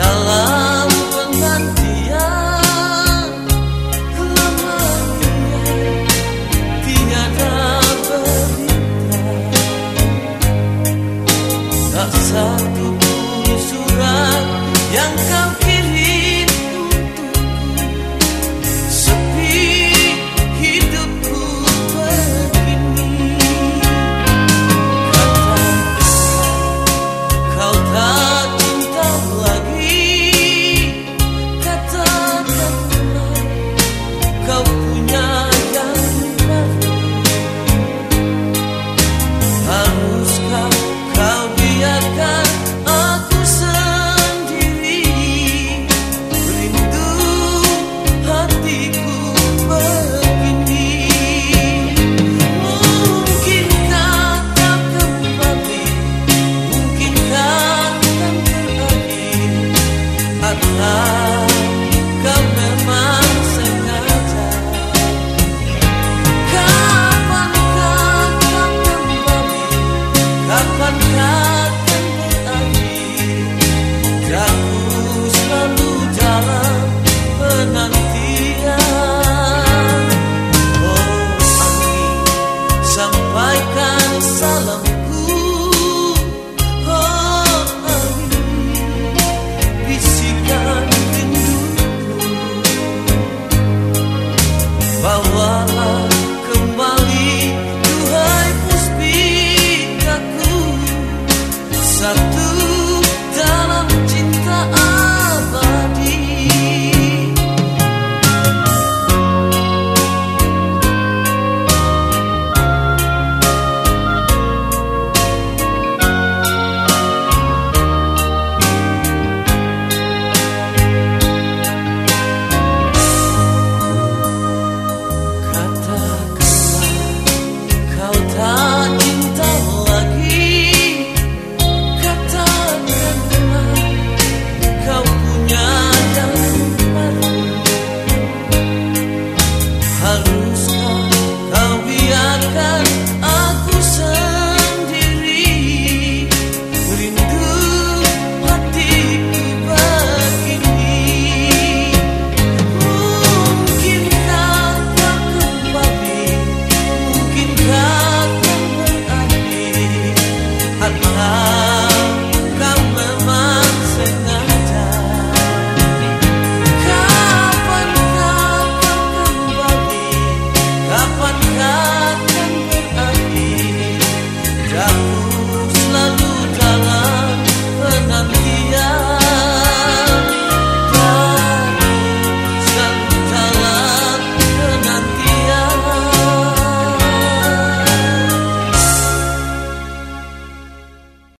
dalam penantian lamanya tiada berita. Tak satu surat yang kau not. up